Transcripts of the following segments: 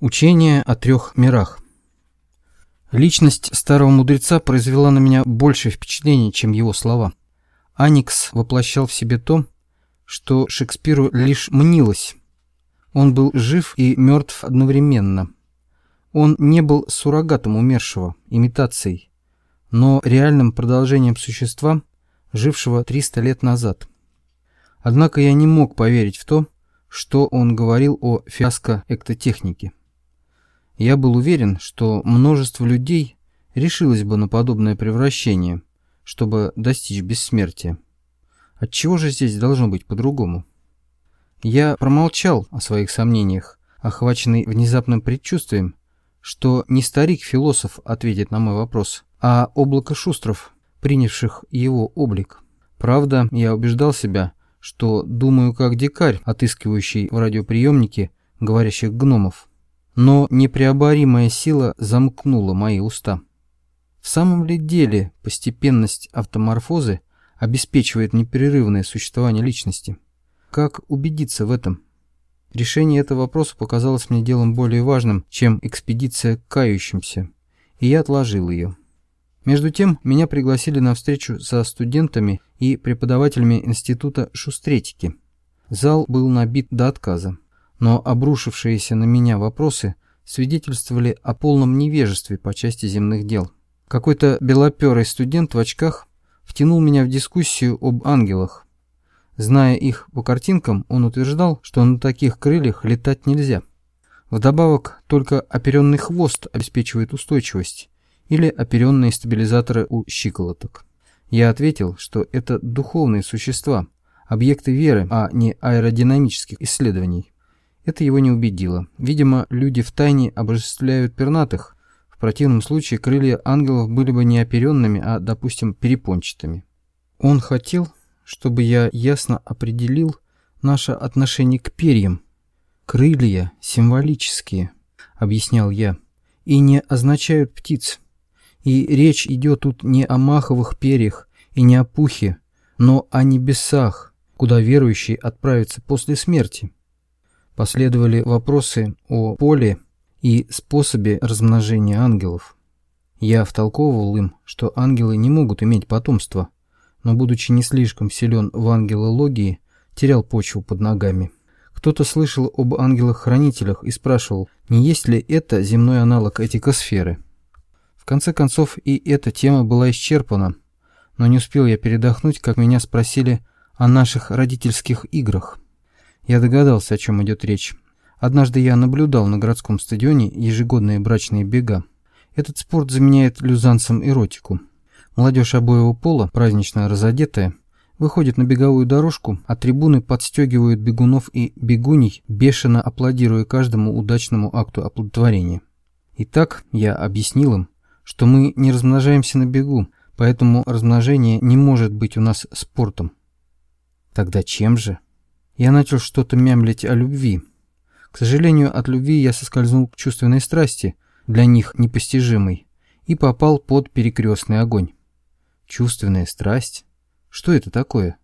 Учение о трех мирах. Личность старого мудреца произвела на меня большее впечатление, чем его слова. Аникс воплощал в себе то, что Шекспиру лишь мнилось. Он был жив и мертв одновременно. Он не был суррогатом умершего, имитацией, но реальным продолжением существа, жившего 300 лет назад. Однако я не мог поверить в то, что он говорил о фиаско эктотехники. Я был уверен, что множество людей решилось бы на подобное превращение, чтобы достичь бессмертия. Отчего же здесь должно быть по-другому? Я промолчал о своих сомнениях, охваченный внезапным предчувствием, что не старик-философ ответит на мой вопрос, а облако шустров, принявших его облик. Правда, я убеждал себя, что думаю как дикарь, отыскивающий в радиоприемнике говорящих гномов но непреоборимая сила замкнула мои уста. В самом ли деле постепенность автоморфозы обеспечивает непрерывное существование личности? Как убедиться в этом? Решение этого вопроса показалось мне делом более важным, чем экспедиция к кающимся, и я отложил ее. Между тем, меня пригласили на встречу со студентами и преподавателями Института шустретики. Зал был набит до отказа но обрушившиеся на меня вопросы свидетельствовали о полном невежестве по части земных дел. Какой-то белоперый студент в очках втянул меня в дискуссию об ангелах. Зная их по картинкам, он утверждал, что на таких крыльях летать нельзя. Вдобавок, только оперенный хвост обеспечивает устойчивость, или оперенные стабилизаторы у щиколоток. Я ответил, что это духовные существа, объекты веры, а не аэродинамических исследований. Это его не убедило. Видимо, люди втайне обожествляют пернатых. В противном случае крылья ангелов были бы не оперенными, а, допустим, перепончатыми. Он хотел, чтобы я ясно определил наше отношение к перьям. Крылья символические, объяснял я, и не означают птиц. И речь идет тут не о маховых перьях и не о пухе, но о небесах, куда верующий отправится после смерти. Последовали вопросы о поле и способе размножения ангелов. Я втолковывал им, что ангелы не могут иметь потомства, но, будучи не слишком силен в ангелологии, терял почву под ногами. Кто-то слышал об ангелах-хранителях и спрашивал, не есть ли это земной аналог этикосферы. В конце концов, и эта тема была исчерпана, но не успел я передохнуть, как меня спросили о наших родительских играх. Я догадался, о чем идет речь. Однажды я наблюдал на городском стадионе ежегодные брачные бега. Этот спорт заменяет люзанцам эротику. Молодежь обоего пола, празднично разодетая, выходит на беговую дорожку, а трибуны подстегивают бегунов и бегуней, бешено аплодируя каждому удачному акту оплодотворения. Итак, я объяснил им, что мы не размножаемся на бегу, поэтому размножение не может быть у нас спортом. Тогда чем же? Я начал что-то мямлить о любви. К сожалению, от любви я соскользнул к чувственной страсти, для них непостижимой, и попал под перекрестный огонь. Чувственная страсть? Что это такое?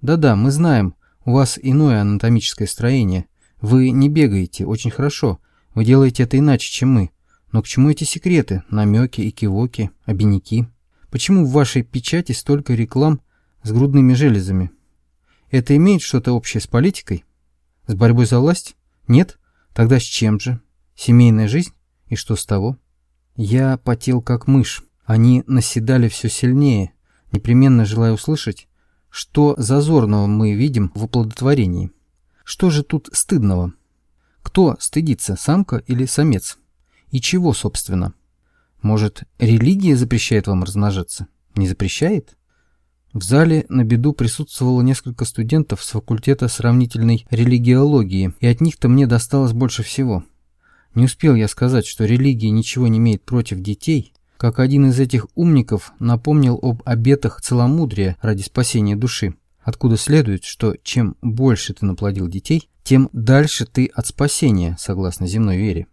Да-да, мы знаем, у вас иное анатомическое строение. Вы не бегаете, очень хорошо. Вы делаете это иначе, чем мы. Но к чему эти секреты, намеки и кивоки, обиняки? Почему в вашей печати столько реклам с грудными железами? Это имеет что-то общее с политикой? С борьбой за власть? Нет? Тогда с чем же? Семейная жизнь? И что с того? Я потел как мышь. Они наседали все сильнее, непременно желая услышать, что зазорного мы видим в оплодотворении. Что же тут стыдного? Кто стыдится, самка или самец? И чего, собственно? Может, религия запрещает вам размножаться? Не запрещает? В зале на беду присутствовало несколько студентов с факультета сравнительной религиологии, и от них-то мне досталось больше всего. Не успел я сказать, что религия ничего не имеет против детей, как один из этих умников напомнил об обетах целомудрия ради спасения души, откуда следует, что чем больше ты наплодил детей, тем дальше ты от спасения, согласно земной вере.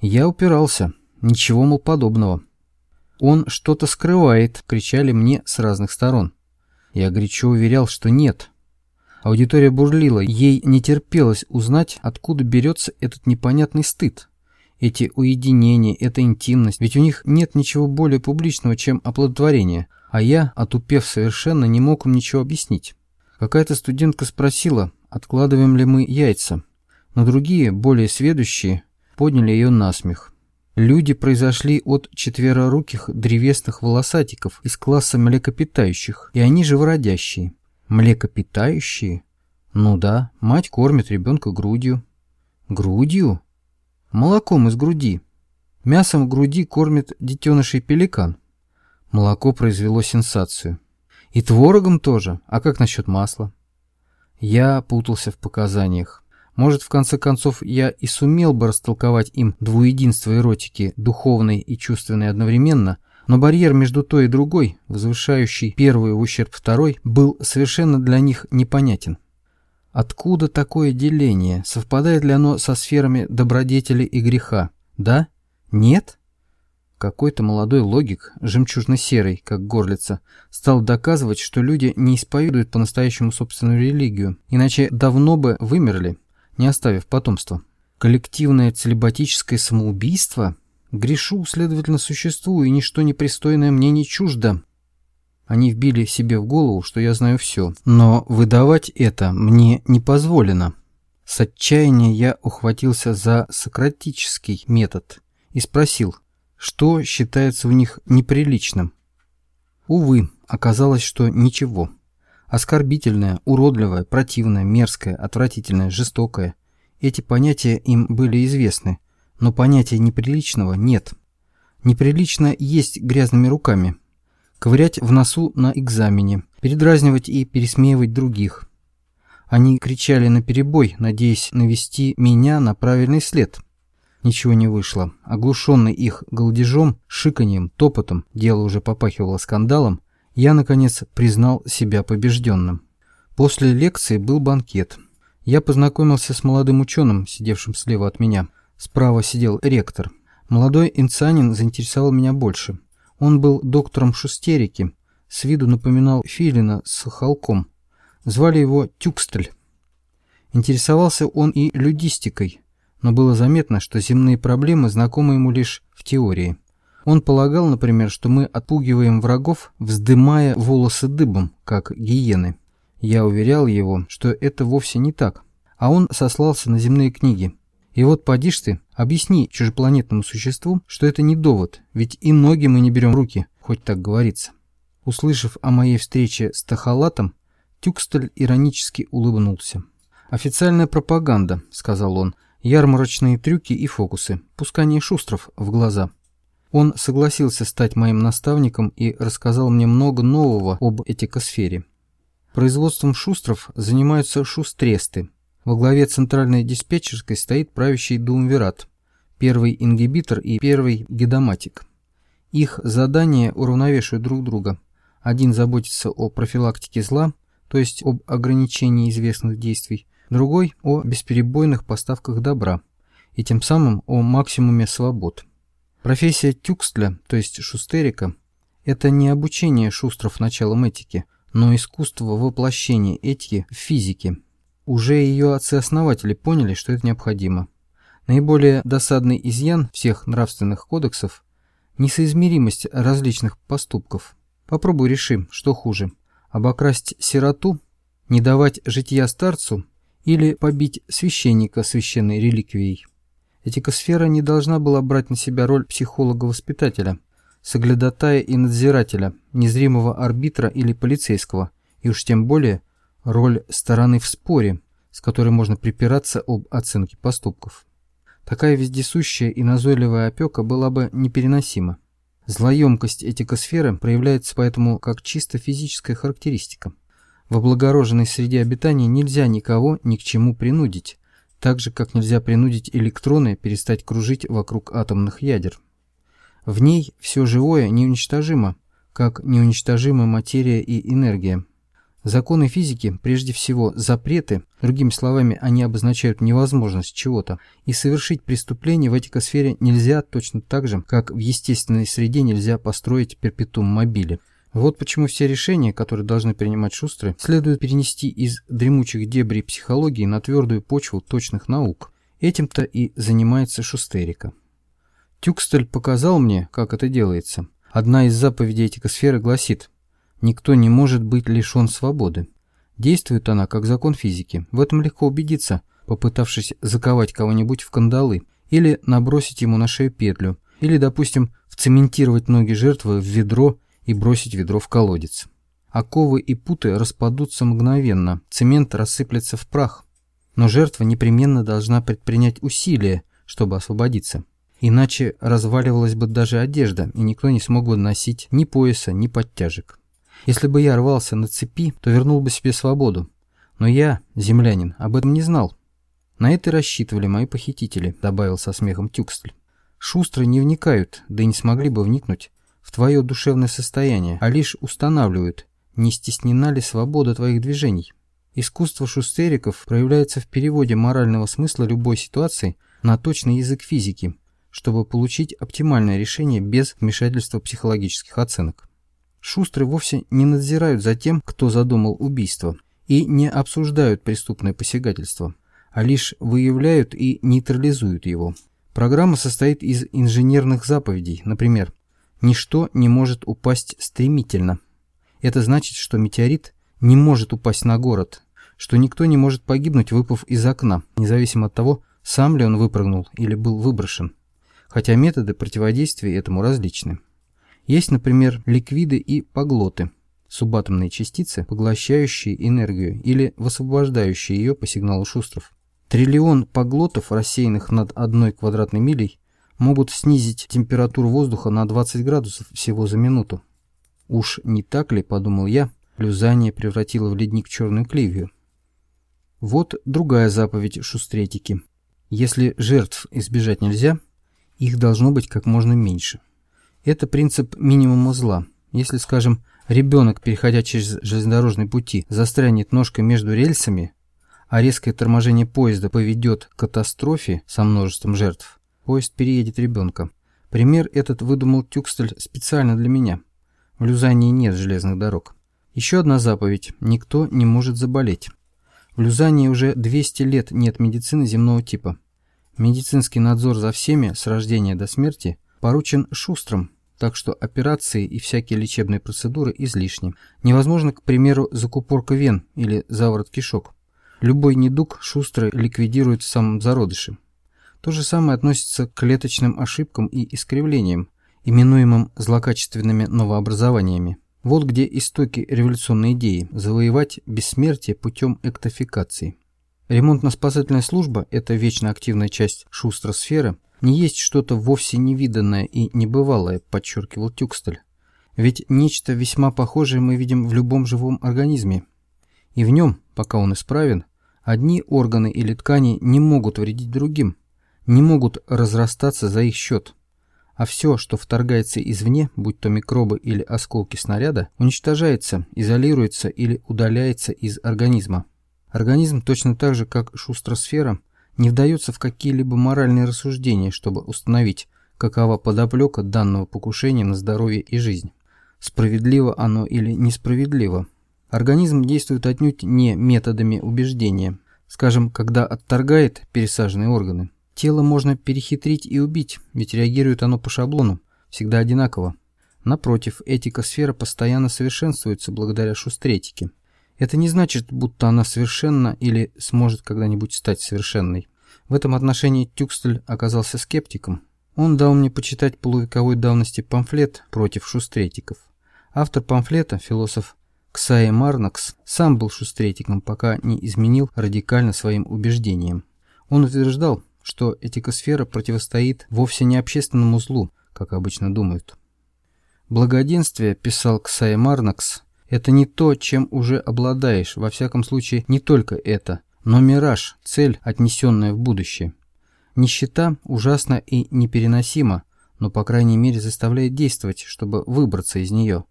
Я упирался, ничего, мол, подобного. «Он что-то скрывает», — кричали мне с разных сторон. Я горячо уверял, что нет. Аудитория бурлила, ей не терпелось узнать, откуда берется этот непонятный стыд. Эти уединения, эта интимность, ведь у них нет ничего более публичного, чем оплодотворение, а я, отупев совершенно, не мог им ничего объяснить. Какая-то студентка спросила, откладываем ли мы яйца, но другие, более сведущие, подняли ее на смех. Люди произошли от четвероруких древесных волосатиков из класса млекопитающих, и они живородящие. Млекопитающие? Ну да, мать кормит ребенка грудью. Грудью? Молоком из груди. Мясом груди кормит детенышей пеликан. Молоко произвело сенсацию. И творогом тоже. А как насчет масла? Я путался в показаниях. Может, в конце концов, я и сумел бы растолковать им двуединство эротики, духовной и чувственной одновременно, но барьер между той и другой, возвышающий первую в ущерб второй, был совершенно для них непонятен. Откуда такое деление? Совпадает ли оно со сферами добродетели и греха? Да? Нет? Какой-то молодой логик, жемчужно-серый, как горлица, стал доказывать, что люди не исповедуют по-настоящему собственную религию, иначе давно бы вымерли, не оставив потомства. Коллективное целебатическое самоубийство? Грешу, следовательно, существую, и ничто непристойное мне не чуждо. Они вбили себе в голову, что я знаю все. Но выдавать это мне не позволено. С отчаяния я ухватился за сократический метод и спросил, что считается у них неприличным. Увы, оказалось, что ничего. Оскорбительное, уродливое, противное, мерзкое, отвратительное, жестокое. Эти понятия им были известны, но понятия неприличного нет. Неприлично есть грязными руками, ковырять в носу на экзамене, передразнивать и пересмеивать других. Они кричали на перебой, надеясь навести меня на правильный след. Ничего не вышло. Оглушенный их голдежом, шиканьем, топотом, дело уже попахивало скандалом, я, наконец, признал себя побежденным. После лекции был банкет. Я познакомился с молодым ученым, сидевшим слева от меня. Справа сидел ректор. Молодой инцанин заинтересовал меня больше – он был доктором шустерики, с виду напоминал филина с холком. Звали его Тюкстель. Интересовался он и людистикой, но было заметно, что земные проблемы знакомы ему лишь в теории. Он полагал, например, что мы отпугиваем врагов, вздымая волосы дыбом, как гиены. Я уверял его, что это вовсе не так, а он сослался на земные книги. И вот поди ты, объясни чужепланетному существу, что это не довод, ведь и ноги мы не берем в руки, хоть так говорится. Услышав о моей встрече с Тахалатом, Тюкстель иронически улыбнулся. «Официальная пропаганда», — сказал он, — «ярмарочные трюки и фокусы, пускание шустров в глаза». Он согласился стать моим наставником и рассказал мне много нового об этикосфере. Производством шустров занимаются шустресты, во главе центральной диспетчерской стоит правящий думвират, первый ингибитор и первый гидоматик. Их задания уравновешивают друг друга. Один заботится о профилактике зла, то есть об ограничении известных действий, другой – о бесперебойных поставках добра, и тем самым о максимуме свобод. Профессия тюкстля, то есть шустерика, это не обучение шустров началам этики, но искусство воплощения этики в физике – уже ее отцы-основатели поняли, что это необходимо. Наиболее досадный изъян всех нравственных кодексов – несоизмеримость различных поступков. Попробуй реши, что хуже – обокрасть сироту, не давать житья старцу или побить священника священной реликвией. Этикосфера не должна была брать на себя роль психолога-воспитателя, соглядатая и надзирателя, незримого арбитра или полицейского, и уж тем более – роль стороны в споре, с которой можно припираться об оценке поступков. Такая вездесущая и назойливая опека была бы непереносима. Злоемкость этикосферы проявляется поэтому как чисто физическая характеристика. В облагороженной среде обитания нельзя никого ни к чему принудить, так же, как нельзя принудить электроны перестать кружить вокруг атомных ядер. В ней все живое неуничтожимо, как неуничтожима материя и энергия. Законы физики, прежде всего запреты, другими словами, они обозначают невозможность чего-то, и совершить преступление в этикосфере нельзя точно так же, как в естественной среде нельзя построить перпетум мобили. Вот почему все решения, которые должны принимать шустры, следует перенести из дремучих дебрей психологии на твердую почву точных наук. Этим-то и занимается шустерика. Тюкстель показал мне, как это делается. Одна из заповедей этикосферы гласит «Никто не может быть лишен свободы». Действует она как закон физики. В этом легко убедиться, попытавшись заковать кого-нибудь в кандалы, или набросить ему на шею петлю, или, допустим, вцементировать ноги жертвы в ведро и бросить ведро в колодец. Оковы и путы распадутся мгновенно, цемент рассыплется в прах. Но жертва непременно должна предпринять усилия, чтобы освободиться. Иначе разваливалась бы даже одежда, и никто не смог бы носить ни пояса, ни подтяжек. Если бы я рвался на цепи, то вернул бы себе свободу. Но я, землянин, об этом не знал. На это рассчитывали мои похитители, добавил со смехом Тюкстль. Шустрые не вникают, да и не смогли бы вникнуть в твое душевное состояние, а лишь устанавливают, не стеснена ли свобода твоих движений. Искусство шустериков проявляется в переводе морального смысла любой ситуации на точный язык физики, чтобы получить оптимальное решение без вмешательства психологических оценок. Шустры вовсе не надзирают за тем, кто задумал убийство, и не обсуждают преступное посягательство, а лишь выявляют и нейтрализуют его. Программа состоит из инженерных заповедей, например, «Ничто не может упасть стремительно». Это значит, что метеорит не может упасть на город, что никто не может погибнуть, выпав из окна, независимо от того, сам ли он выпрыгнул или был выброшен. Хотя методы противодействия этому различны. Есть, например, ликвиды и поглоты, субатомные частицы, поглощающие энергию или высвобождающие ее по сигналу шустров. Триллион поглотов, рассеянных над одной квадратной милей, могут снизить температуру воздуха на 20 градусов всего за минуту. Уж не так ли, подумал я, люзание превратило в ледник черную кливию. Вот другая заповедь шустретики. Если жертв избежать нельзя, их должно быть как можно меньше. Это принцип минимума зла. Если, скажем, ребенок, переходя через железнодорожные пути, застрянет ножкой между рельсами, а резкое торможение поезда поведет к катастрофе со множеством жертв, поезд переедет ребенка. Пример этот выдумал Тюкстель специально для меня. В Люзании нет железных дорог. Еще одна заповедь – никто не может заболеть. В Люзании уже 200 лет нет медицины земного типа. Медицинский надзор за всеми с рождения до смерти поручен шустрым, так что операции и всякие лечебные процедуры излишни. Невозможно, к примеру, закупорка вен или заворот кишок. Любой недуг шустро ликвидирует в самом зародыше. То же самое относится к клеточным ошибкам и искривлениям, именуемым злокачественными новообразованиями. Вот где истоки революционной идеи – завоевать бессмертие путем эктофикации. Ремонтно-спасательная служба – это вечно активная часть шустросферы – не есть что-то вовсе невиданное и небывалое, подчеркивал Тюкстель. Ведь нечто весьма похожее мы видим в любом живом организме. И в нем, пока он исправен, одни органы или ткани не могут вредить другим, не могут разрастаться за их счет. А все, что вторгается извне, будь то микробы или осколки снаряда, уничтожается, изолируется или удаляется из организма. Организм точно так же, как шустросфера – не вдается в какие-либо моральные рассуждения, чтобы установить, какова подоплека данного покушения на здоровье и жизнь. Справедливо оно или несправедливо. Организм действует отнюдь не методами убеждения. Скажем, когда отторгает пересаженные органы. Тело можно перехитрить и убить, ведь реагирует оно по шаблону, всегда одинаково. Напротив, этика сфера постоянно совершенствуется благодаря шустретике. Это не значит, будто она совершенна или сможет когда-нибудь стать совершенной. В этом отношении Тюкстель оказался скептиком. Он дал мне почитать полувековой давности памфлет против шустретиков. Автор памфлета, философ Ксаи Марнакс, сам был шустретиком, пока не изменил радикально своим убеждениям. Он утверждал, что этикосфера противостоит вовсе не общественному злу, как обычно думают. «Благоденствие», – писал Ксаи Марнакс, – это не то, чем уже обладаешь, во всяком случае не только это – но мираж – цель, отнесенная в будущее. Нищета ужасна и непереносима, но по крайней мере заставляет действовать, чтобы выбраться из нее.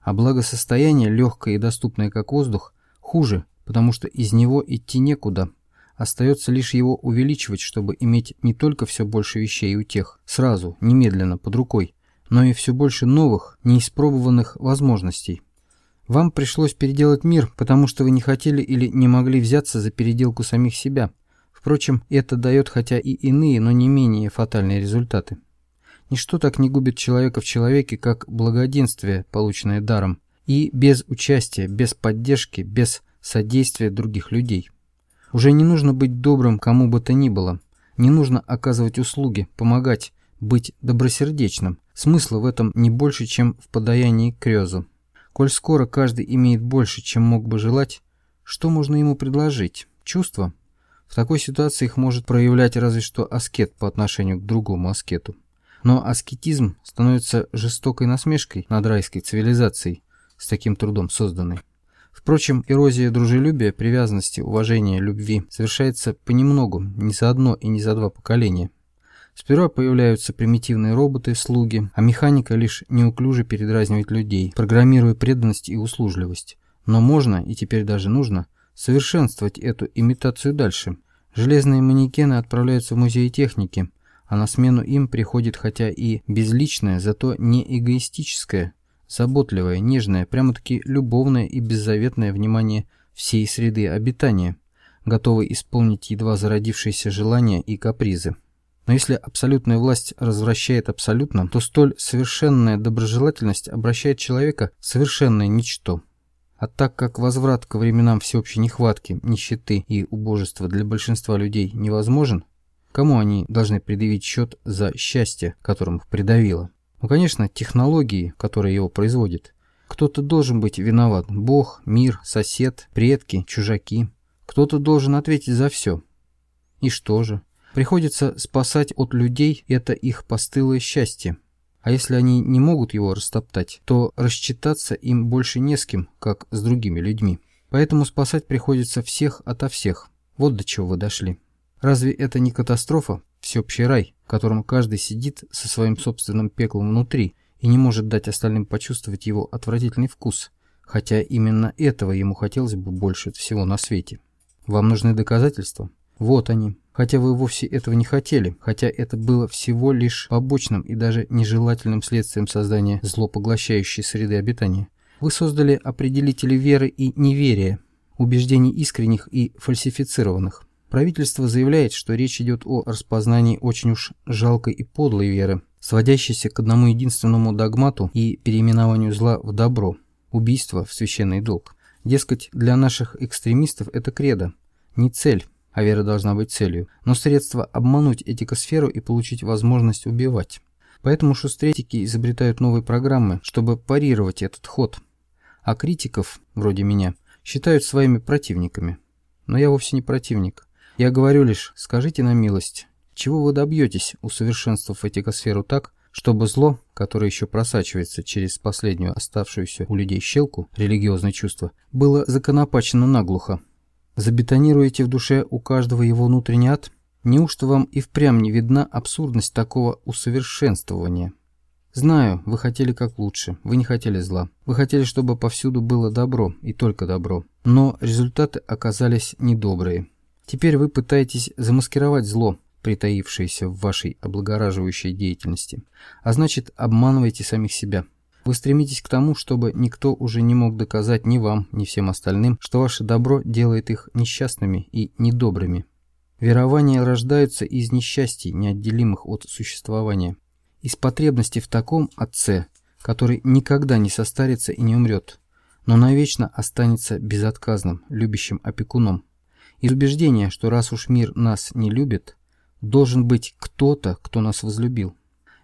А благосостояние, легкое и доступное как воздух, хуже, потому что из него идти некуда. Остается лишь его увеличивать, чтобы иметь не только все больше вещей и утех, сразу, немедленно, под рукой, но и все больше новых, неиспробованных возможностей. Вам пришлось переделать мир, потому что вы не хотели или не могли взяться за переделку самих себя. Впрочем, это дает хотя и иные, но не менее фатальные результаты. Ничто так не губит человека в человеке, как благоденствие, полученное даром, и без участия, без поддержки, без содействия других людей. Уже не нужно быть добрым кому бы то ни было, не нужно оказывать услуги, помогать, быть добросердечным. Смысла в этом не больше, чем в подаянии к крёзу. Коль скоро каждый имеет больше, чем мог бы желать, что можно ему предложить? Чувства? В такой ситуации их может проявлять разве что аскет по отношению к другому аскету. Но аскетизм становится жестокой насмешкой над райской цивилизацией, с таким трудом созданной. Впрочем, эрозия дружелюбия, привязанности, уважения, любви совершается понемногу, не за одно и не за два поколения. Сперва появляются примитивные роботы, слуги, а механика лишь неуклюже передразнивает людей, программируя преданность и услужливость. Но можно, и теперь даже нужно, совершенствовать эту имитацию дальше. Железные манекены отправляются в музей техники, а на смену им приходит хотя и безличное, зато не эгоистическое, заботливое, нежное, прямо-таки любовное и беззаветное внимание всей среды обитания, готовый исполнить едва зародившиеся желания и капризы. Но если абсолютная власть развращает абсолютно, то столь совершенная доброжелательность обращает человека в совершенное ничто. А так как возврат к временам всеобщей нехватки, нищеты и убожества для большинства людей невозможен, кому они должны предъявить счет за счастье, которым их придавило? Ну, конечно, технологии, которые его производят. Кто-то должен быть виноват. Бог, мир, сосед, предки, чужаки. Кто-то должен ответить за все. И что же? Приходится спасать от людей это их постылое счастье. А если они не могут его растоптать, то рассчитаться им больше не с кем, как с другими людьми. Поэтому спасать приходится всех ото всех. Вот до чего вы дошли. Разве это не катастрофа, всеобщий рай, в котором каждый сидит со своим собственным пеклом внутри и не может дать остальным почувствовать его отвратительный вкус, хотя именно этого ему хотелось бы больше всего на свете. Вам нужны доказательства? Вот они. Хотя вы вовсе этого не хотели, хотя это было всего лишь побочным и даже нежелательным следствием создания злопоглощающей среды обитания. Вы создали определители веры и неверия, убеждений искренних и фальсифицированных. Правительство заявляет, что речь идет о распознании очень уж жалкой и подлой веры, сводящейся к одному единственному догмату и переименованию зла в добро, убийство в священный долг. Дескать, для наших экстремистов это кредо, не цель, а вера должна быть целью, но средство обмануть этикосферу и получить возможность убивать. Поэтому шустретики изобретают новые программы, чтобы парировать этот ход. А критиков, вроде меня, считают своими противниками. Но я вовсе не противник. Я говорю лишь, скажите на милость, чего вы добьетесь, усовершенствовав этикосферу так, чтобы зло, которое еще просачивается через последнюю оставшуюся у людей щелку, религиозное чувство, было законопачено наглухо. Забетонируете в душе у каждого его внутренний ад? Неужто вам и впрямь не видна абсурдность такого усовершенствования? Знаю, вы хотели как лучше, вы не хотели зла. Вы хотели, чтобы повсюду было добро, и только добро. Но результаты оказались недобрые. Теперь вы пытаетесь замаскировать зло, притаившееся в вашей облагораживающей деятельности, а значит обманываете самих себя. Вы стремитесь к тому, чтобы никто уже не мог доказать ни вам, ни всем остальным, что ваше добро делает их несчастными и недобрыми. Верования рождаются из несчастий, неотделимых от существования, из потребности в таком Отце, который никогда не состарится и не умрет, но навечно останется безотказным, любящим опекуном. Из убеждения, что раз уж мир нас не любит, должен быть кто-то, кто нас возлюбил.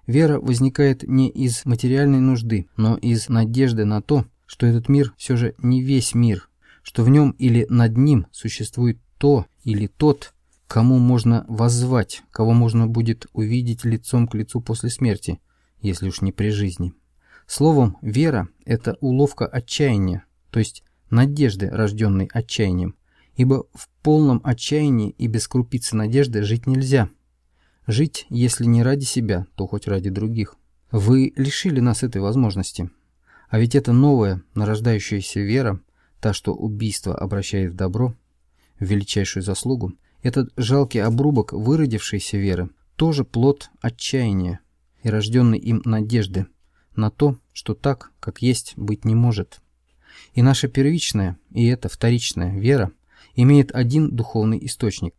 Вера возникает не из материальной нужды, но из надежды на то, что этот мир все же не весь мир, что в нем или над ним существует то или тот, кому можно воззвать, кого можно будет увидеть лицом к лицу после смерти, если уж не при жизни. Словом, вера – это уловка отчаяния, то есть надежды, рожденной отчаянием, ибо в полном отчаянии и без крупицы надежды жить нельзя. Жить, если не ради себя, то хоть ради других. Вы лишили нас этой возможности. А ведь это новая, нарождающаяся вера, та, что убийство обращает в добро, в величайшую заслугу, этот жалкий обрубок выродившейся веры, тоже плод отчаяния и рожденной им надежды на то, что так, как есть, быть не может. И наша первичная, и эта вторичная вера имеет один духовный источник.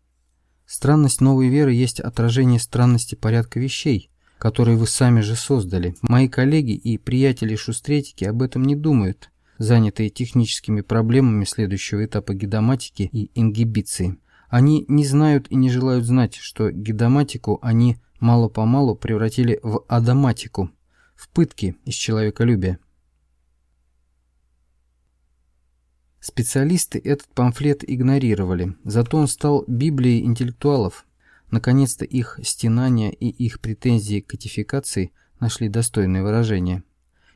Странность новой веры есть отражение странности порядка вещей, который вы сами же создали. Мои коллеги и приятели-шустретики об этом не думают, занятые техническими проблемами следующего этапа гидоматики и ингибиции. Они не знают и не желают знать, что гидоматику они мало-помалу превратили в адаматику, в пытки из человеколюбия. Специалисты этот памфлет игнорировали, зато он стал Библией интеллектуалов. Наконец-то их стенания и их претензии к кодификации нашли достойное выражение.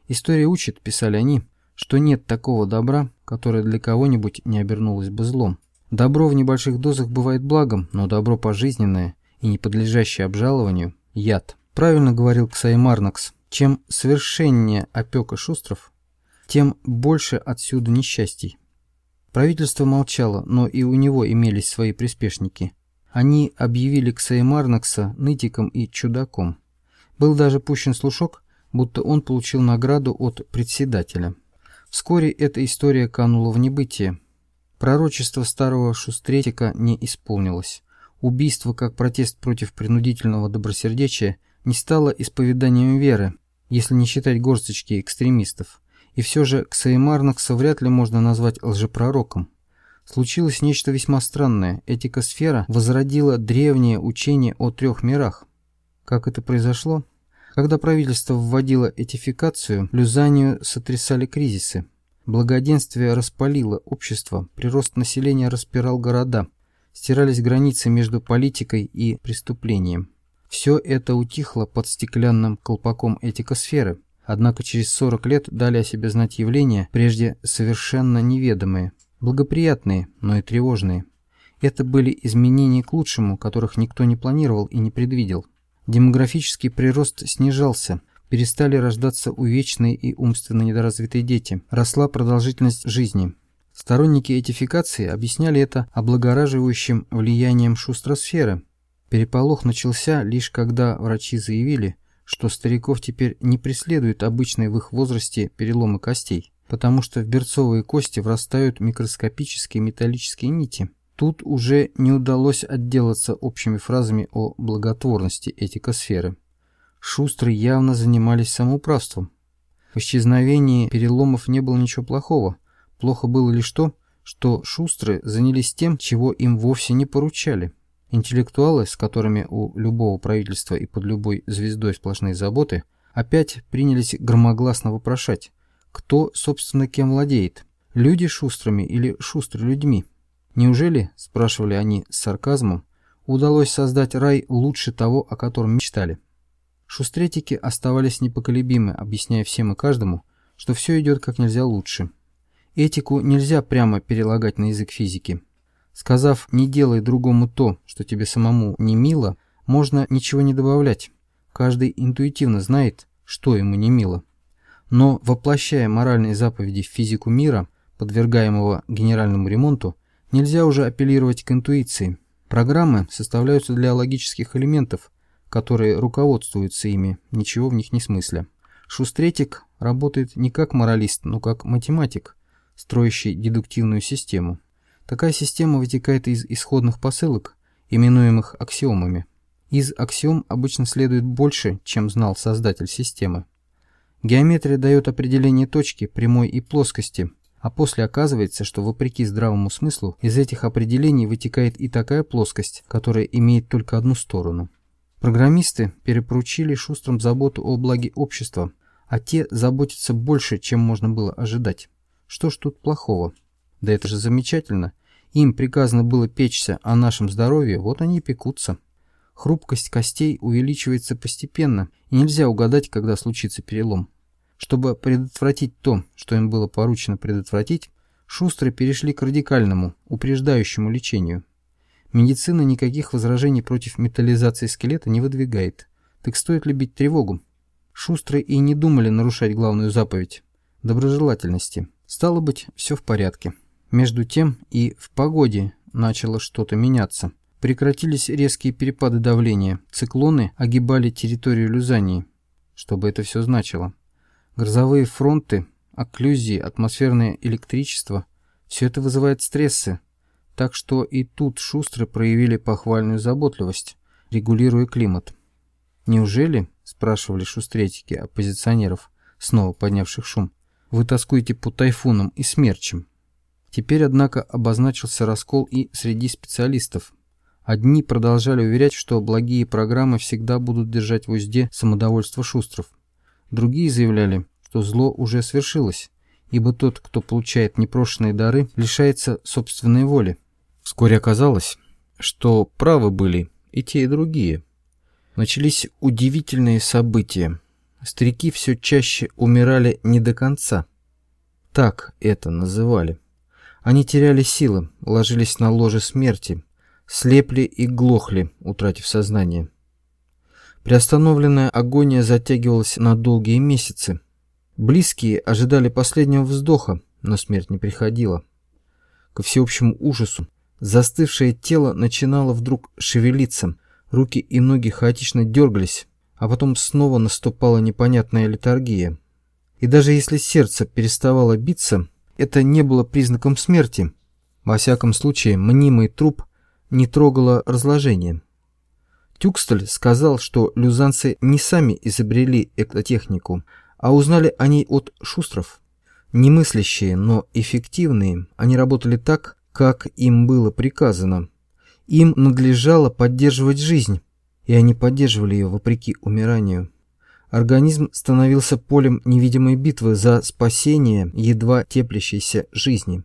«История учит», – писали они, – «что нет такого добра, которое для кого-нибудь не обернулось бы злом. Добро в небольших дозах бывает благом, но добро пожизненное и не подлежащее обжалованию – яд». Правильно говорил Ксай Марнакс, чем совершеннее опека шустров, тем больше отсюда несчастий. Правительство молчало, но и у него имелись свои приспешники. Они объявили Ксея Марнакса нытиком и чудаком. Был даже пущен слушок, будто он получил награду от председателя. Вскоре эта история канула в небытие. Пророчество старого шустретика не исполнилось. Убийство как протест против принудительного добросердечия не стало исповеданием веры, если не считать горсточки экстремистов. И все же Ксаимарнакса вряд ли можно назвать лжепророком. Случилось нечто весьма странное. Этика-сфера возродила древнее учение о трех мирах. Как это произошло? Когда правительство вводило этификацию, Люзанию сотрясали кризисы. Благоденствие распалило общество, прирост населения распирал города, стирались границы между политикой и преступлением. Все это утихло под стеклянным колпаком этикосферы, Однако через 40 лет дали о себе знать явления, прежде совершенно неведомые, благоприятные, но и тревожные. Это были изменения к лучшему, которых никто не планировал и не предвидел. Демографический прирост снижался, перестали рождаться увечные и умственно недоразвитые дети, росла продолжительность жизни. Сторонники этификации объясняли это облагораживающим влиянием шустросферы. Переполох начался лишь когда врачи заявили – что стариков теперь не преследуют обычные в их возрасте переломы костей, потому что в берцовые кости врастают микроскопические металлические нити. Тут уже не удалось отделаться общими фразами о благотворности этикосферы. Шустры явно занимались самоуправством. В исчезновении переломов не было ничего плохого. Плохо было лишь то, что шустры занялись тем, чего им вовсе не поручали. Интеллектуалы, с которыми у любого правительства и под любой звездой сплошные заботы, опять принялись громогласно вопрошать, кто, собственно, кем владеет, люди шустрыми или шустры людьми. Неужели, спрашивали они с сарказмом, удалось создать рай лучше того, о котором мечтали? Шустретики оставались непоколебимы, объясняя всем и каждому, что все идет как нельзя лучше. Этику нельзя прямо перелагать на язык физики. Сказав «не делай другому то, что тебе самому не мило», можно ничего не добавлять. Каждый интуитивно знает, что ему не мило. Но воплощая моральные заповеди в физику мира, подвергаемого генеральному ремонту, нельзя уже апеллировать к интуиции. Программы составляются для логических элементов, которые руководствуются ими, ничего в них не смысля. Шустретик работает не как моралист, но как математик, строящий дедуктивную систему. Такая система вытекает из исходных посылок, именуемых аксиомами. Из аксиом обычно следует больше, чем знал создатель системы. Геометрия дает определение точки, прямой и плоскости, а после оказывается, что вопреки здравому смыслу из этих определений вытекает и такая плоскость, которая имеет только одну сторону. Программисты перепоручили шустрым заботу о благе общества, а те заботятся больше, чем можно было ожидать. Что ж тут плохого? Да это же замечательно. Им приказано было печься о нашем здоровье, вот они и пекутся. Хрупкость костей увеличивается постепенно, и нельзя угадать, когда случится перелом. Чтобы предотвратить то, что им было поручено предотвратить, шустры перешли к радикальному, упреждающему лечению. Медицина никаких возражений против металлизации скелета не выдвигает. Так стоит ли бить тревогу? Шустры и не думали нарушать главную заповедь – доброжелательности. Стало быть, все в порядке. Между тем и в погоде начало что-то меняться. Прекратились резкие перепады давления, циклоны огибали территорию Люзании. Что бы это все значило? Грозовые фронты, окклюзии, атмосферное электричество – все это вызывает стрессы. Так что и тут шустры проявили похвальную заботливость, регулируя климат. «Неужели?» – спрашивали шустретики оппозиционеров, снова поднявших шум. «Вы тоскуете по тайфунам и смерчам». Теперь, однако, обозначился раскол и среди специалистов. Одни продолжали уверять, что благие программы всегда будут держать в узде самодовольство шустров. Другие заявляли, что зло уже свершилось, ибо тот, кто получает непрошенные дары, лишается собственной воли. Вскоре оказалось, что правы были и те, и другие. Начались удивительные события. Старики все чаще умирали не до конца. Так это называли. Они теряли силы, ложились на ложе смерти, слепли и глохли, утратив сознание. Приостановленная агония затягивалась на долгие месяцы. Близкие ожидали последнего вздоха, но смерть не приходила. Ко всеобщему ужасу застывшее тело начинало вдруг шевелиться, руки и ноги хаотично дергались, а потом снова наступала непонятная литургия. И даже если сердце переставало биться, это не было признаком смерти. Во всяком случае, мнимый труп не трогало разложение. Тюкстель сказал, что люзанцы не сами изобрели эктотехнику, а узнали о ней от шустров. Немыслящие, но эффективные, они работали так, как им было приказано. Им надлежало поддерживать жизнь, и они поддерживали ее вопреки умиранию. Организм становился полем невидимой битвы за спасение едва теплящейся жизни.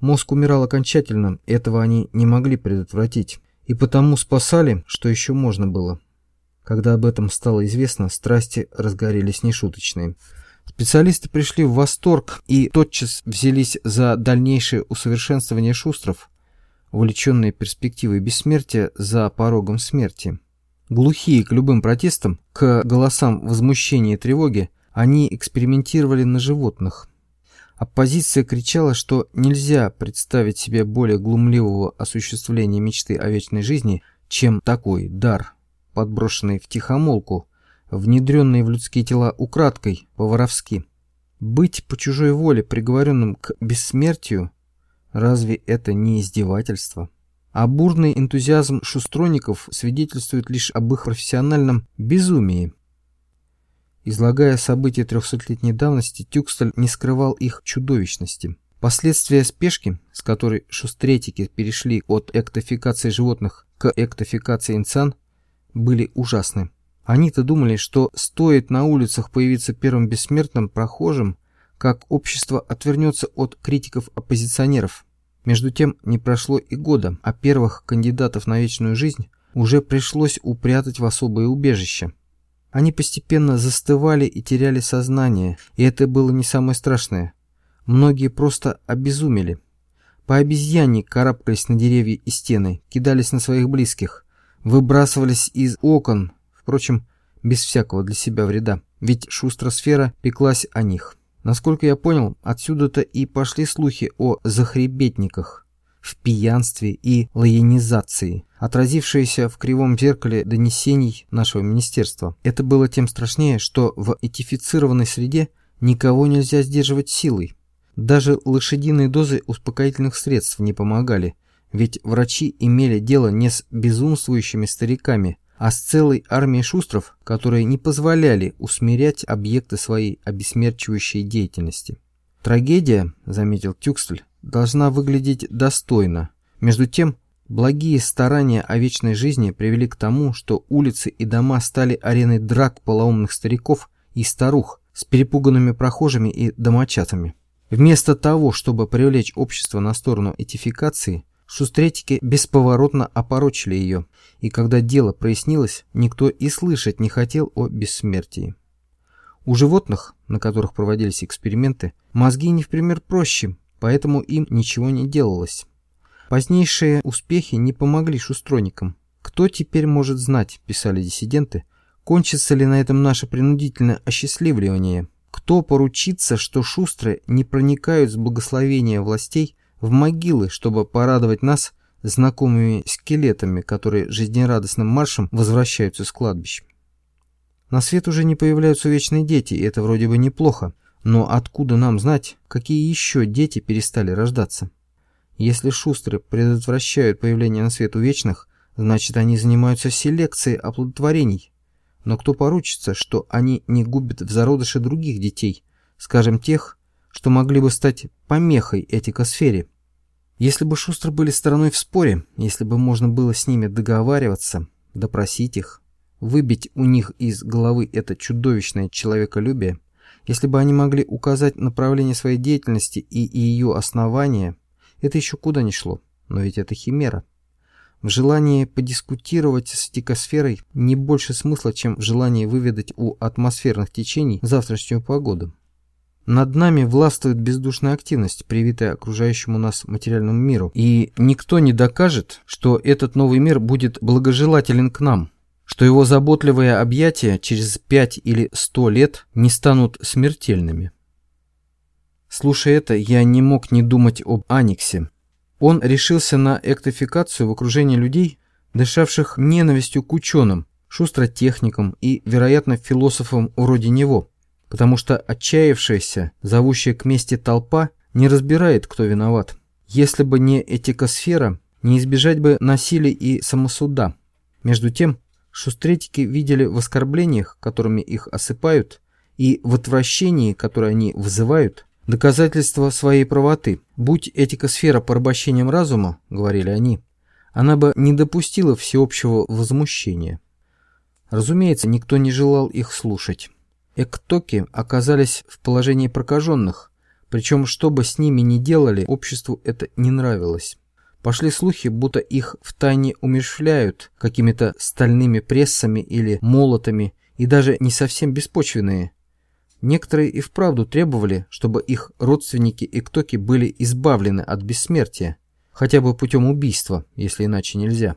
Мозг умирал окончательно, этого они не могли предотвратить, и потому спасали, что еще можно было. Когда об этом стало известно, страсти разгорелись нешуточные. Специалисты пришли в восторг и тотчас взялись за дальнейшее усовершенствование шустров, увлеченные перспективой бессмертия за порогом смерти. Глухие к любым протестам, к голосам возмущения и тревоги, они экспериментировали на животных. Оппозиция кричала, что нельзя представить себе более глумливого осуществления мечты о вечной жизни, чем такой дар подброшенный в тихомолку, внедренный в людские тела украдкой, по-воровски. Быть по чужой воле приговоренным к бессмертию, разве это не издевательство? А бурный энтузиазм шустроников свидетельствует лишь об их профессиональном безумии. Излагая события трехсотлетней давности, Тюкстель не скрывал их чудовищности. Последствия спешки, с которой шустретики перешли от эктофикации животных к эктофикации инсан, были ужасны. Они-то думали, что стоит на улицах появиться первым бессмертным прохожим, как общество отвернется от критиков-оппозиционеров. Между тем не прошло и года, а первых кандидатов на вечную жизнь уже пришлось упрятать в особое убежище. Они постепенно застывали и теряли сознание, и это было не самое страшное. Многие просто обезумели. По обезьяне карабкались на деревья и стены, кидались на своих близких – выбрасывались из окон, впрочем, без всякого для себя вреда, ведь шустросфера пеклась о них. Насколько я понял, отсюда-то и пошли слухи о захребетниках, в пьянстве и лоянизации, отразившиеся в кривом зеркале донесений нашего министерства. Это было тем страшнее, что в этифицированной среде никого нельзя сдерживать силой. Даже лошадиные дозы успокоительных средств не помогали, ведь врачи имели дело не с безумствующими стариками, а с целой армией шустров, которые не позволяли усмирять объекты своей обесмерчивающей деятельности. Трагедия, заметил Тюкстель, должна выглядеть достойно. Между тем, благие старания о вечной жизни привели к тому, что улицы и дома стали ареной драк полоумных стариков и старух с перепуганными прохожими и домочадцами. Вместо того, чтобы привлечь общество на сторону этификации, Шустретики бесповоротно опорочили ее, и когда дело прояснилось, никто и слышать не хотел о бессмертии. У животных, на которых проводились эксперименты, мозги не в пример проще, поэтому им ничего не делалось. Позднейшие успехи не помогли шустроникам. «Кто теперь может знать», – писали диссиденты, – «кончится ли на этом наше принудительное осчастливливание? Кто поручится, что шустрые не проникают с благословения властей в могилы, чтобы порадовать нас знакомыми скелетами, которые жизнерадостным маршем возвращаются с кладбищ. На свет уже не появляются вечные дети, и это вроде бы неплохо, но откуда нам знать, какие еще дети перестали рождаться? Если шустры предотвращают появление на свет у вечных, значит они занимаются селекцией оплодотворений. Но кто поручится, что они не губят в зародыше других детей, скажем, тех, что могли бы стать помехой этикосфере? Если бы шустры были стороной в споре, если бы можно было с ними договариваться, допросить их, выбить у них из головы это чудовищное человеколюбие, если бы они могли указать направление своей деятельности и ее основания, это еще куда ни шло, но ведь это химера. В желании подискутировать с этикосферой не больше смысла, чем в желании выведать у атмосферных течений завтрашнюю погоду. Над нами властвует бездушная активность, привитая окружающему нас материальному миру, и никто не докажет, что этот новый мир будет благожелателен к нам, что его заботливые объятия через пять или сто лет не станут смертельными. Слушая это, я не мог не думать об Аниксе, он решился на эктофикацию в окружении людей, дышавших ненавистью к ученым, шустротехникам и, вероятно, философам вроде него, потому что отчаявшаяся, зовущая к мести толпа не разбирает, кто виноват. Если бы не этикосфера, не избежать бы насилия и самосуда. Между тем, шустретики видели в оскорблениях, которыми их осыпают, и в отвращении, которое они вызывают, доказательство своей правоты. Будь этика сфера порабощением разума, говорили они, она бы не допустила всеобщего возмущения. Разумеется, никто не желал их слушать. Эктоки оказались в положении прокаженных, причем что бы с ними ни делали, обществу это не нравилось. Пошли слухи, будто их втайне умершвляют какими-то стальными прессами или молотами, и даже не совсем беспочвенные, Некоторые и вправду требовали, чтобы их родственники и ктоки были избавлены от бессмертия, хотя бы путем убийства, если иначе нельзя.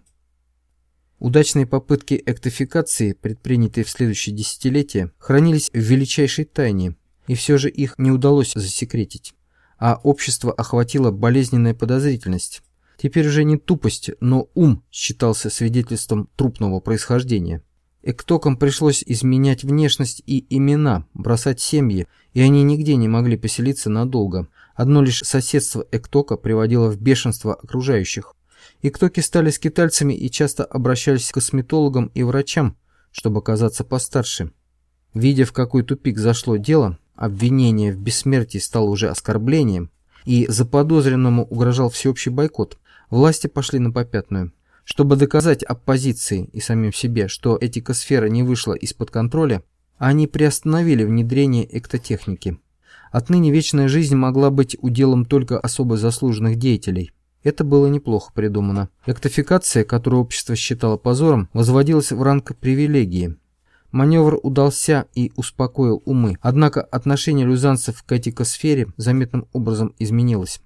Удачные попытки эктофикации, предпринятые в следующие десятилетия, хранились в величайшей тайне, и все же их не удалось засекретить, а общество охватило болезненная подозрительность. Теперь уже не тупость, но ум считался свидетельством трупного происхождения. Эктокам пришлось изменять внешность и имена, бросать семьи, и они нигде не могли поселиться надолго. Одно лишь соседство Эктока приводило в бешенство окружающих. Эктоки стали скитальцами и часто обращались к косметологам и врачам, чтобы казаться постарше. Видя, в какой тупик зашло дело, обвинение в бессмертии стало уже оскорблением, и заподозренному угрожал всеобщий бойкот, власти пошли на попятную. Чтобы доказать оппозиции и самим себе, что этикосфера не вышла из-под контроля, они приостановили внедрение эктотехники. Отныне вечная жизнь могла быть уделом только особо заслуженных деятелей. Это было неплохо придумано. Эктофикация, которую общество считало позором, возводилась в ранг привилегии. Маневр удался и успокоил умы, однако отношение люзанцев к этикосфере заметным образом изменилось.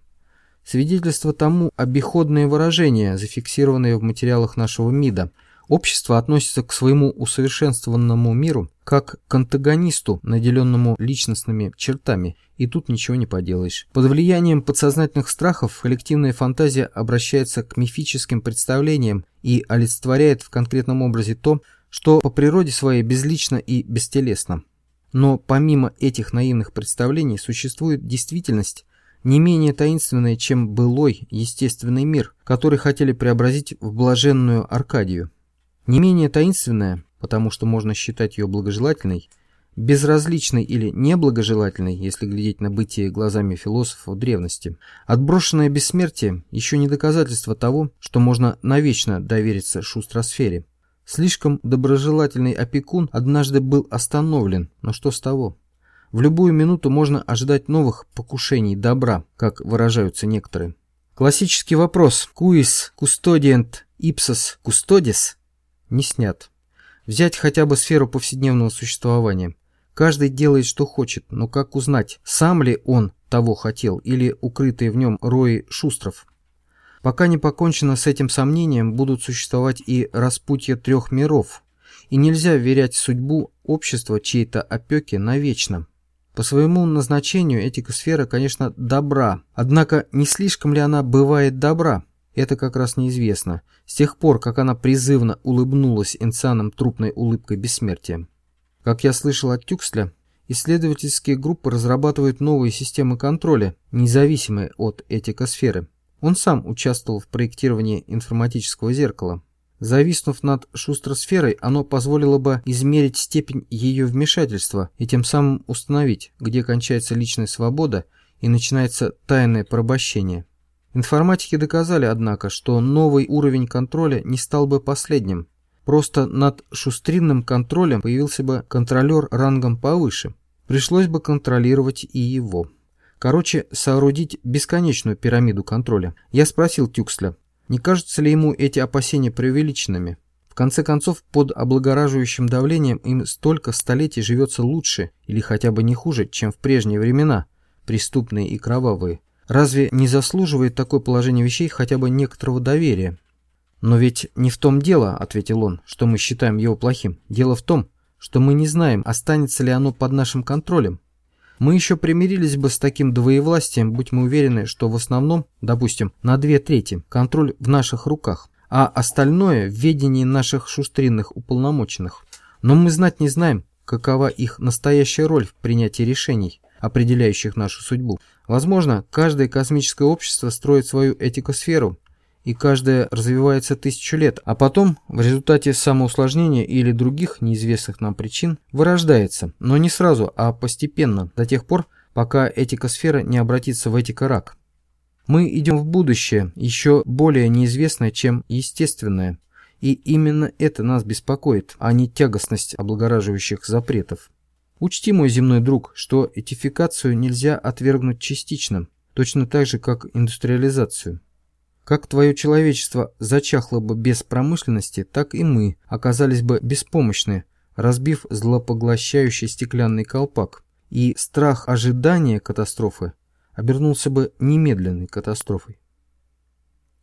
Свидетельство тому обиходные выражения, зафиксированные в материалах нашего МИДа. Общество относится к своему усовершенствованному миру как к антагонисту, наделенному личностными чертами, и тут ничего не поделаешь. Под влиянием подсознательных страхов коллективная фантазия обращается к мифическим представлениям и олицетворяет в конкретном образе то, что по природе своей безлично и бестелесно. Но помимо этих наивных представлений существует действительность, не менее таинственная, чем былой естественный мир, который хотели преобразить в блаженную Аркадию. Не менее таинственная, потому что можно считать ее благожелательной, безразличной или неблагожелательной, если глядеть на бытие глазами философов древности. Отброшенное бессмертие еще не доказательство того, что можно навечно довериться шустросфере. Слишком доброжелательный опекун однажды был остановлен, но что с того? В любую минуту можно ожидать новых покушений добра, как выражаются некоторые. Классический вопрос «Quis custodient ipsos custodis» не снят. Взять хотя бы сферу повседневного существования. Каждый делает, что хочет, но как узнать, сам ли он того хотел или укрытые в нем рои шустров? Пока не покончено с этим сомнением, будут существовать и распутья трех миров, и нельзя верять судьбу общества чьей-то опеки навечно. По своему назначению этикосфера, конечно, добра, однако не слишком ли она бывает добра? Это как раз неизвестно, с тех пор, как она призывно улыбнулась инсанам трупной улыбкой бессмертия. Как я слышал от Тюксля, исследовательские группы разрабатывают новые системы контроля, независимые от этикосферы. Он сам участвовал в проектировании информатического зеркала. Зависнув над шустросферой, оно позволило бы измерить степень ее вмешательства и тем самым установить, где кончается личная свобода и начинается тайное порабощение. Информатики доказали, однако, что новый уровень контроля не стал бы последним. Просто над шустринным контролем появился бы контролер рангом повыше. Пришлось бы контролировать и его. Короче, соорудить бесконечную пирамиду контроля. Я спросил Тюксля, не кажутся ли ему эти опасения преувеличенными? В конце концов, под облагораживающим давлением им столько столетий живется лучше или хотя бы не хуже, чем в прежние времена, преступные и кровавые. Разве не заслуживает такое положение вещей хотя бы некоторого доверия? «Но ведь не в том дело», — ответил он, — «что мы считаем его плохим. Дело в том, что мы не знаем, останется ли оно под нашим контролем. Мы еще примирились бы с таким двоевластием, будь мы уверены, что в основном, допустим, на две трети контроль в наших руках, а остальное в ведении наших шустринных уполномоченных. Но мы знать не знаем, какова их настоящая роль в принятии решений, определяющих нашу судьбу. Возможно, каждое космическое общество строит свою этикосферу, и каждая развивается тысячу лет, а потом, в результате самоусложнения или других неизвестных нам причин, вырождается, но не сразу, а постепенно, до тех пор, пока этикосфера не обратится в этика-рак. Мы идем в будущее, еще более неизвестное, чем естественное, и именно это нас беспокоит, а не тягостность облагораживающих запретов. Учти, мой земной друг, что этификацию нельзя отвергнуть частично, точно так же, как индустриализацию. Как твое человечество зачахло бы без промышленности, так и мы оказались бы беспомощны, разбив злопоглощающий стеклянный колпак, и страх ожидания катастрофы обернулся бы немедленной катастрофой.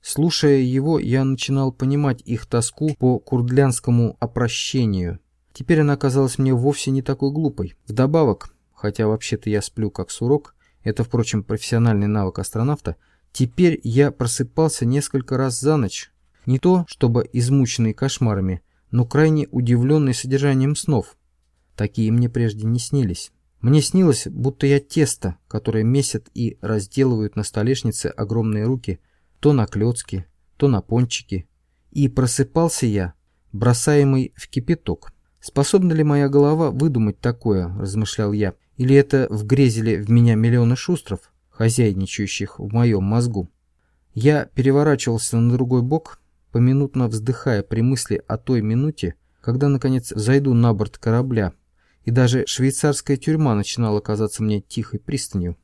Слушая его, я начинал понимать их тоску по курдлянскому опрощению. Теперь она казалась мне вовсе не такой глупой. Вдобавок, хотя вообще-то я сплю как сурок, это, впрочем, профессиональный навык астронавта, Теперь я просыпался несколько раз за ночь. Не то, чтобы измученный кошмарами, но крайне удивленный содержанием снов. Такие мне прежде не снились. Мне снилось, будто я тесто, которое месят и разделывают на столешнице огромные руки, то на клетки, то на пончики. И просыпался я, бросаемый в кипяток. Способна ли моя голова выдумать такое, размышлял я, или это вгрезили в меня миллионы шустров? хозяйничающих в моем мозгу. Я переворачивался на другой бок, поминутно вздыхая при мысли о той минуте, когда, наконец, зайду на борт корабля, и даже швейцарская тюрьма начинала казаться мне тихой пристанью.